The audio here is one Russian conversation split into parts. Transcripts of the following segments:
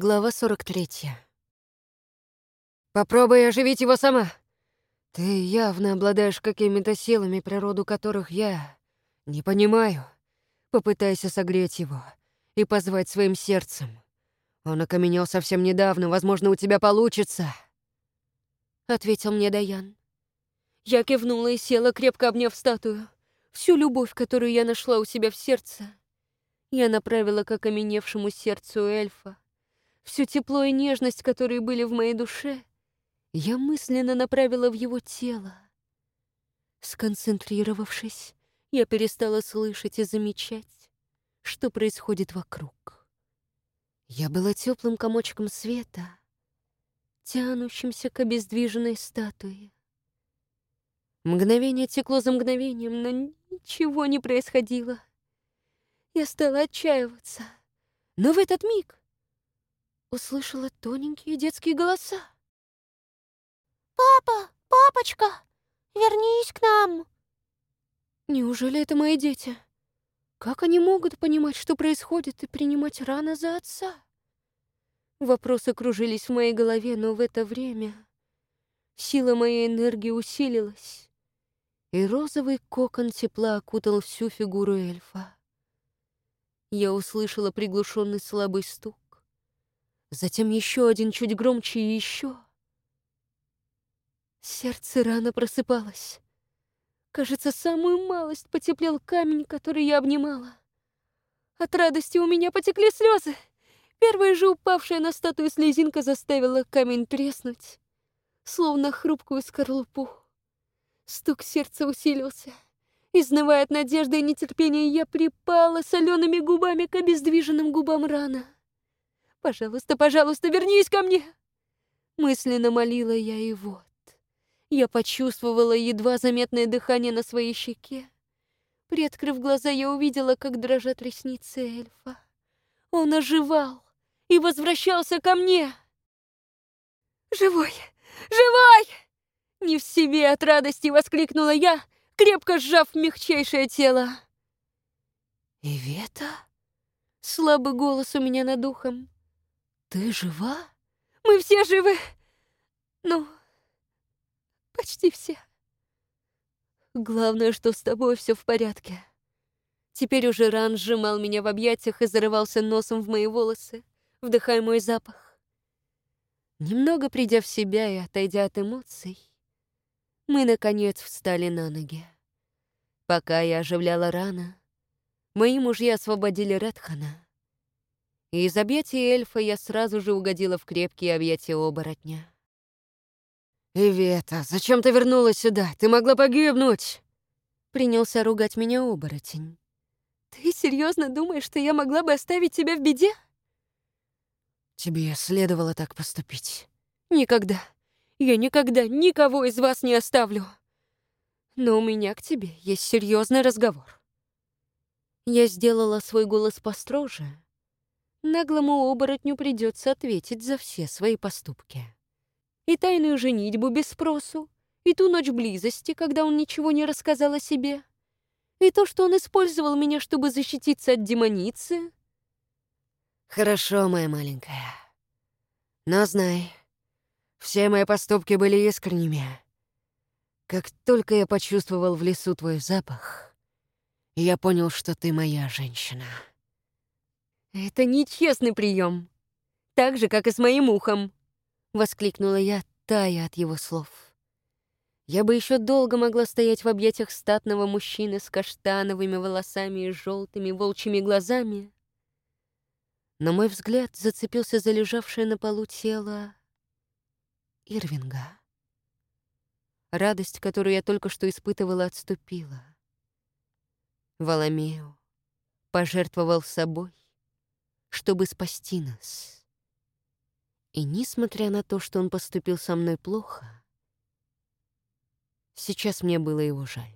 Глава 43. «Попробуй оживить его сама. Ты явно обладаешь какими-то силами, природу которых я не понимаю. Попытайся согреть его и позвать своим сердцем. Он окаменел совсем недавно, возможно, у тебя получится», — ответил мне Даян. Я кивнула и села, крепко обняв статую. Всю любовь, которую я нашла у себя в сердце, я направила к окаменевшему сердцу эльфа. Всю тепло и нежность, которые были в моей душе, я мысленно направила в его тело. Сконцентрировавшись, я перестала слышать и замечать, что происходит вокруг. Я была теплым комочком света, тянущимся к обездвиженной статуе. Мгновение текло за мгновением, но ничего не происходило. Я стала отчаиваться. Но в этот миг услышала тоненькие детские голоса. «Папа! Папочка! Вернись к нам!» Неужели это мои дети? Как они могут понимать, что происходит, и принимать рано за отца? Вопросы кружились в моей голове, но в это время сила моей энергии усилилась, и розовый кокон тепла окутал всю фигуру эльфа. Я услышала приглушенный слабый стук, Затем еще один чуть громче и еще. Сердце рано просыпалось. Кажется, самую малость потеплел камень, который я обнимала. От радости у меня потекли слезы. Первая же упавшая на статую слезинка заставила камень треснуть, словно хрупкую скорлупу. Стук сердца усилился. Изнывая от надежды и нетерпения, я припала солеными губами к обездвиженным губам рана. Пожалуйста, пожалуйста, вернись ко мне!» Мысленно молила я и вот. Я почувствовала едва заметное дыхание на своей щеке. Приоткрыв глаза, я увидела, как дрожат ресницы эльфа. Он оживал и возвращался ко мне. «Живой! Живой!» Не в себе от радости воскликнула я, крепко сжав мягчайшее тело. «Ивета?» Слабый голос у меня над ухом. Ты жива? Мы все живы. Ну, почти все. Главное, что с тобой все в порядке. Теперь уже Ран сжимал меня в объятиях и зарывался носом в мои волосы, вдыхая мой запах. Немного придя в себя и отойдя от эмоций, мы, наконец, встали на ноги. Пока я оживляла Рана, мои мужья освободили Редхана и из объятий эльфа я сразу же угодила в крепкие объятия оборотня. «Ивета, зачем ты вернулась сюда? Ты могла погибнуть!» Принялся ругать меня оборотень. «Ты серьезно думаешь, что я могла бы оставить тебя в беде?» «Тебе следовало так поступить». «Никогда. Я никогда никого из вас не оставлю. Но у меня к тебе есть серьезный разговор». Я сделала свой голос построже, наглому оборотню придется ответить за все свои поступки. И тайную женитьбу без спросу, и ту ночь близости, когда он ничего не рассказал о себе, и то, что он использовал меня, чтобы защититься от демоницы. Хорошо, моя маленькая. Но знай, все мои поступки были искренними. Как только я почувствовал в лесу твой запах, я понял, что ты моя женщина. «Это нечестный прием, так же, как и с моим ухом!» — воскликнула я, тая от его слов. Я бы еще долго могла стоять в объятиях статного мужчины с каштановыми волосами и желтыми волчьими глазами, но мой взгляд зацепился за лежавшее на полу тело Ирвинга. Радость, которую я только что испытывала, отступила. Валамео пожертвовал собой, чтобы спасти нас. И несмотря на то, что он поступил со мной плохо, сейчас мне было его жаль.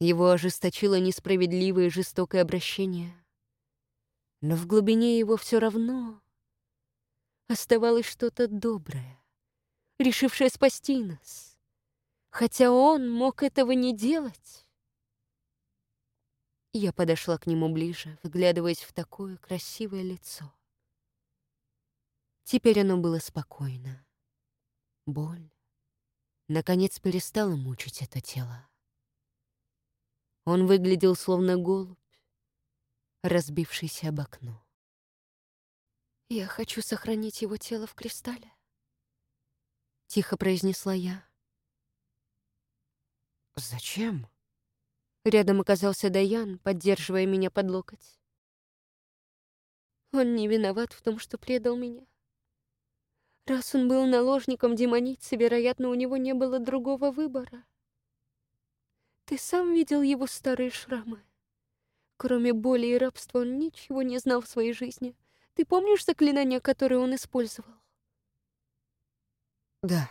Его ожесточило несправедливое и жестокое обращение, но в глубине его все равно оставалось что-то доброе, решившее спасти нас, хотя он мог этого не делать. Я подошла к нему ближе, вглядываясь в такое красивое лицо. Теперь оно было спокойно. Боль, наконец, перестала мучить это тело. Он выглядел словно голубь, разбившийся об окно. «Я хочу сохранить его тело в кристалле», — тихо произнесла я. «Зачем?» Рядом оказался Даян, поддерживая меня под локоть. Он не виноват в том, что предал меня. Раз он был наложником демоницы, вероятно, у него не было другого выбора. Ты сам видел его старые шрамы. Кроме боли и рабства он ничего не знал в своей жизни. Ты помнишь заклинания, которые он использовал? Да.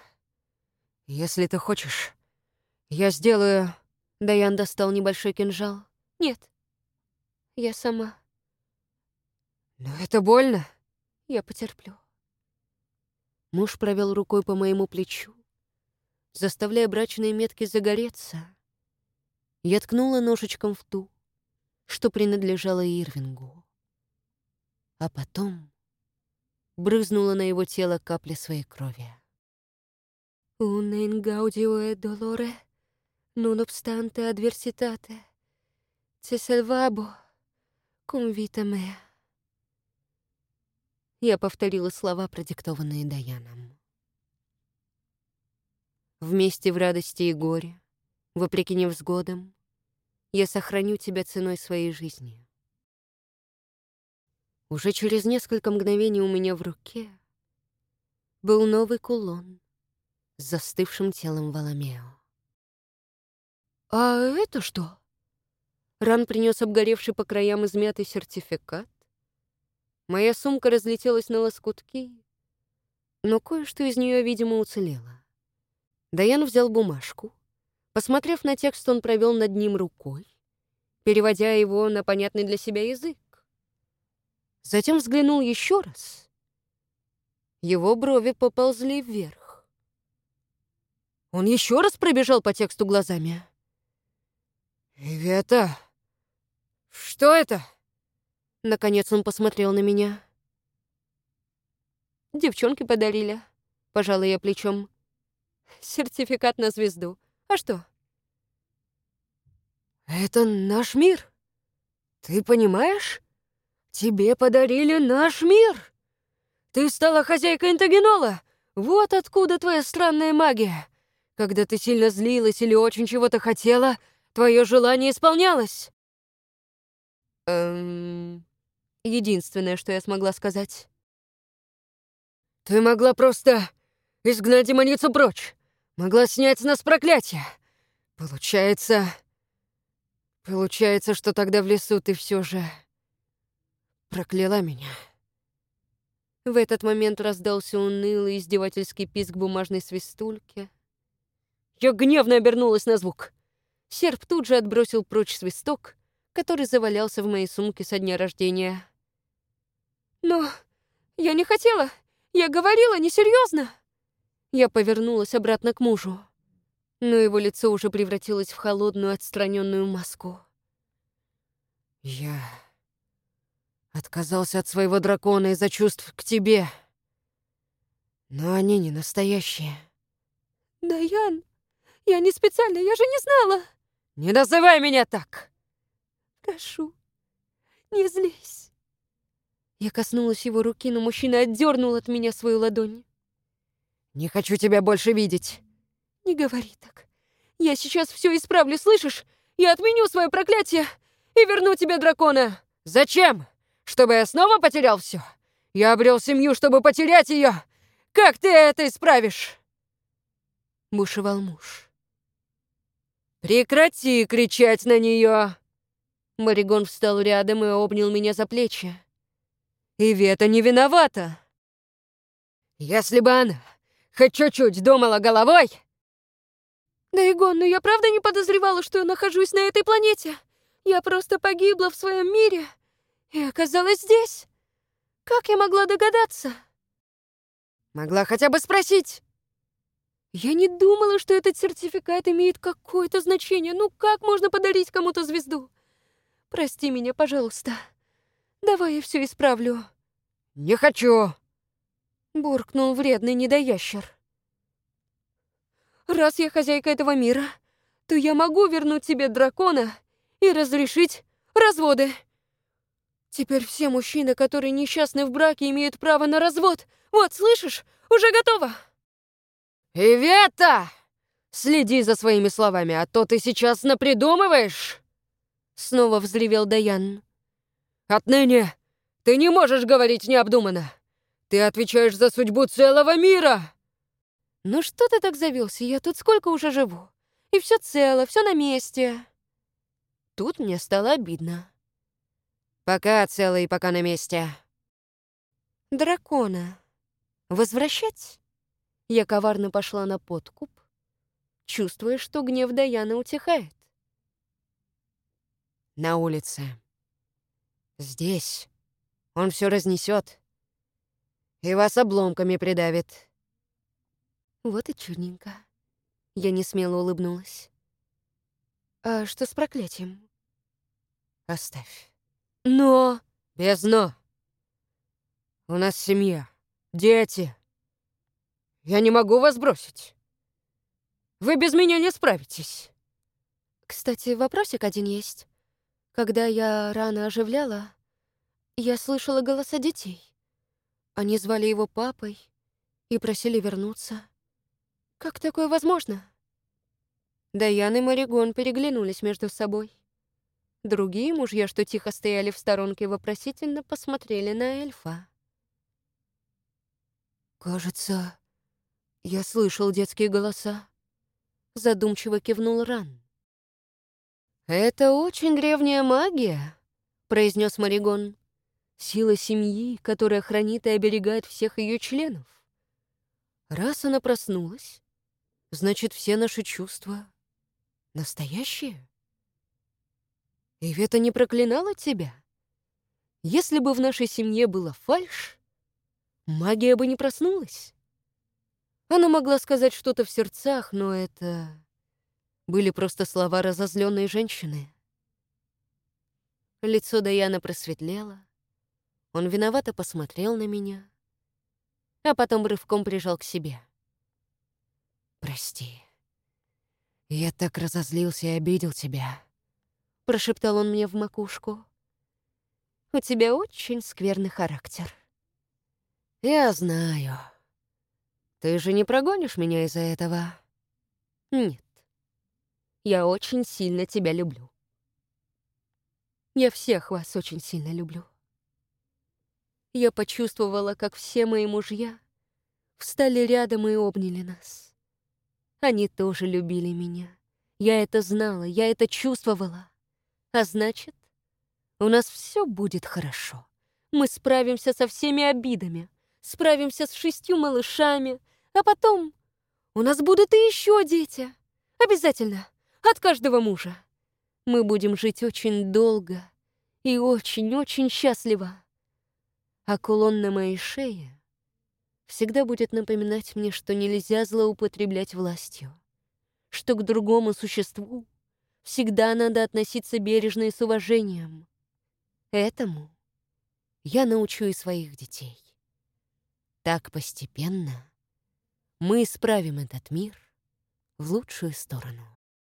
Если ты хочешь, я сделаю... Даян достал небольшой кинжал. Нет. Я сама. Но это больно. Я потерплю. Муж провел рукой по моему плечу, заставляя брачные метки загореться. Я ткнула ножичком в ту, что принадлежало Ирвингу. А потом брызнула на его тело капли своей крови. «Un in gaudio e dolore, non obstante adversitate, te salvabo cum vita mea». Я повторила слова, продиктованные Даяном. Вместе в радости и горе, вопреки невзгодам, я сохраню тебя ценой своей жизни. Уже через несколько мгновений у меня в руке был новый кулон с застывшим телом Валамео. «А это что?» Ран принес обгоревший по краям измятый сертификат, Моя сумка разлетелась на лоскутки, но кое-что из нее, видимо, уцелело. Даян взял бумажку. Посмотрев на текст, он провел над ним рукой, переводя его на понятный для себя язык. Затем взглянул еще раз. Его брови поползли вверх. Он еще раз пробежал по тексту глазами. «Ивета, что это?» Наконец он посмотрел на меня. Девчонки подарили. Пожала я плечом. Сертификат на звезду. А что? Это наш мир. Ты понимаешь? Тебе подарили наш мир. Ты стала хозяйкой интагенола. Вот откуда твоя странная магия. Когда ты сильно злилась или очень чего-то хотела, твое желание исполнялось. Эм... Единственное, что я смогла сказать. «Ты могла просто изгнать демоницу прочь. Могла снять с нас проклятие. Получается... Получается, что тогда в лесу ты все же прокляла меня». В этот момент раздался унылый издевательский писк бумажной свистульки. Я гневно обернулась на звук. Серп тут же отбросил прочь свисток, который завалялся в моей сумке со дня рождения. «Но я не хотела. Я говорила несерьезно. Я повернулась обратно к мужу, но его лицо уже превратилось в холодную отстраненную маску. «Я отказался от своего дракона из-за чувств к тебе, но они не настоящие». «Даян, я не специально, я же не знала!» «Не называй меня так!» «Прошу, не злись!» Я коснулась его руки, но мужчина отдернул от меня свою ладонь. «Не хочу тебя больше видеть!» «Не говори так. Я сейчас все исправлю, слышишь? Я отменю свое проклятие и верну тебе дракона!» «Зачем? Чтобы я снова потерял все? Я обрел семью, чтобы потерять ее! Как ты это исправишь?» Бушевал муж. «Прекрати кричать на нее!» Маригон встал рядом и обнял меня за плечи. И Вета не виновата. Если бы она хоть чуть-чуть думала головой... Да, Игон, но я правда не подозревала, что я нахожусь на этой планете. Я просто погибла в своем мире и оказалась здесь. Как я могла догадаться? Могла хотя бы спросить. Я не думала, что этот сертификат имеет какое-то значение. Ну как можно подарить кому-то звезду? Прости меня, пожалуйста. Давай я все исправлю. Не хочу. буркнул вредный недоящер. «Раз я хозяйка этого мира, то я могу вернуть тебе дракона и разрешить разводы. Теперь все мужчины, которые несчастны в браке, имеют право на развод. Вот, слышишь? Уже готово!» «Ивета! Следи за своими словами, а то ты сейчас напридумываешь!» Снова взревел Даян. «Отныне ты не можешь говорить необдуманно. Ты отвечаешь за судьбу целого мира!» «Ну что ты так завелся? Я тут сколько уже живу? И все цело, все на месте!» Тут мне стало обидно. «Пока цело и пока на месте». «Дракона. Возвращать?» Я коварно пошла на подкуп, чувствуя, что гнев Даяна утихает. «На улице. Здесь он все разнесет и вас обломками придавит. Вот и чудненько. Я не смело улыбнулась. А что с проклятием? Оставь. Но... Без «но». У нас семья, дети. Я не могу вас бросить. Вы без меня не справитесь. Кстати, вопросик один есть. Когда я рано оживляла, я слышала голоса детей. Они звали его папой и просили вернуться. Как такое возможно? Даян и Маригон переглянулись между собой. Другие мужья, что тихо стояли в сторонке, вопросительно посмотрели на эльфа. «Кажется, я слышал детские голоса», — задумчиво кивнул Ран. «Это очень древняя магия», — произнес Маригон. Сила семьи, которая хранит и оберегает всех ее членов. Раз она проснулась, значит, все наши чувства настоящие. И Ивета не проклинала тебя? Если бы в нашей семье была фальшь, магия бы не проснулась. Она могла сказать что-то в сердцах, но это были просто слова разозленной женщины. Лицо Даяна просветлело, он виновато посмотрел на меня, а потом рывком прижал к себе. «Прости. Я так разозлился и обидел тебя», — прошептал он мне в макушку. «У тебя очень скверный характер». «Я знаю. Ты же не прогонишь меня из-за этого?» «Нет. Я очень сильно тебя люблю. Я всех вас очень сильно люблю» я почувствовала, как все мои мужья встали рядом и обняли нас. Они тоже любили меня. Я это знала, я это чувствовала. А значит, у нас все будет хорошо. Мы справимся со всеми обидами, справимся с шестью малышами, а потом у нас будут и еще дети. Обязательно, от каждого мужа. Мы будем жить очень долго и очень-очень счастливо а кулон на моей шее всегда будет напоминать мне, что нельзя злоупотреблять властью, что к другому существу всегда надо относиться бережно и с уважением. Этому я научу и своих детей. Так постепенно мы исправим этот мир в лучшую сторону.